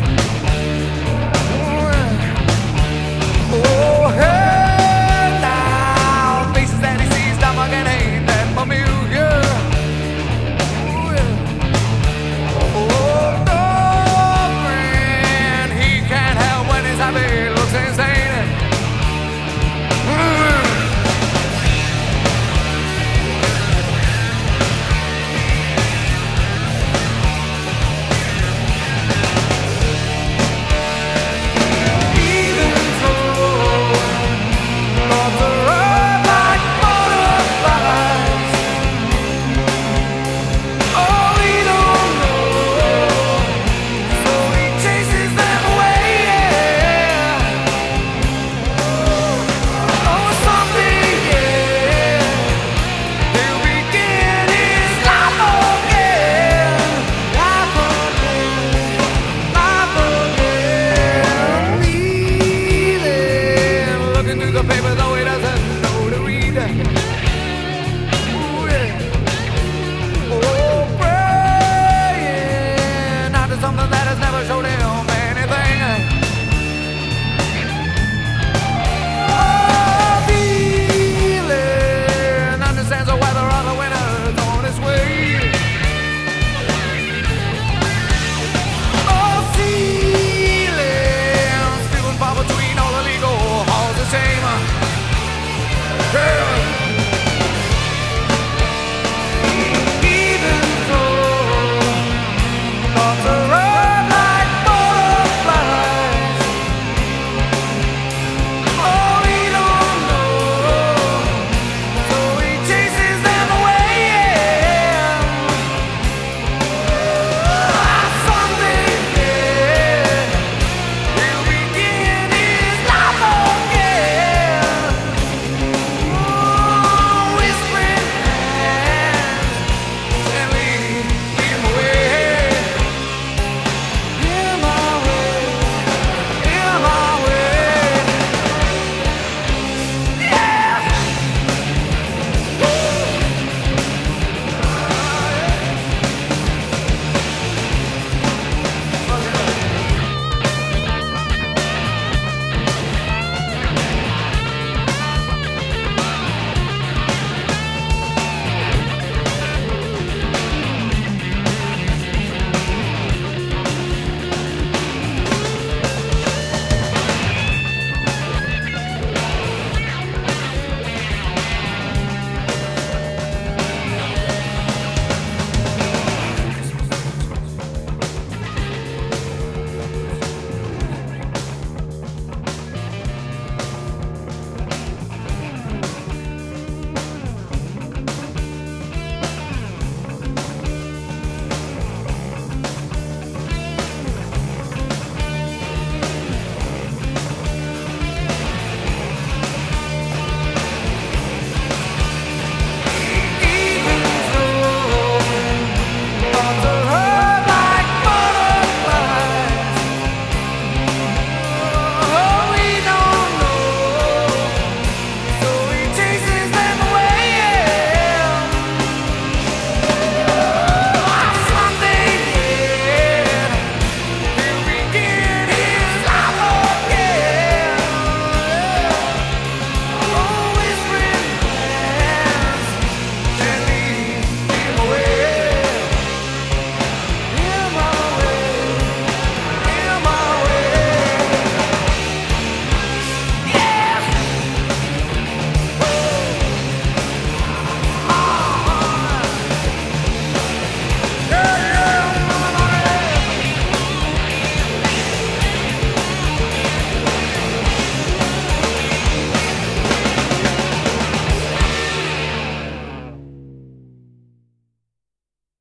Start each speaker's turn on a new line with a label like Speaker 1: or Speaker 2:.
Speaker 1: Bye. the paper though he doesn't know to read. Ooh, yeah. Oh, praying not to something that has never showed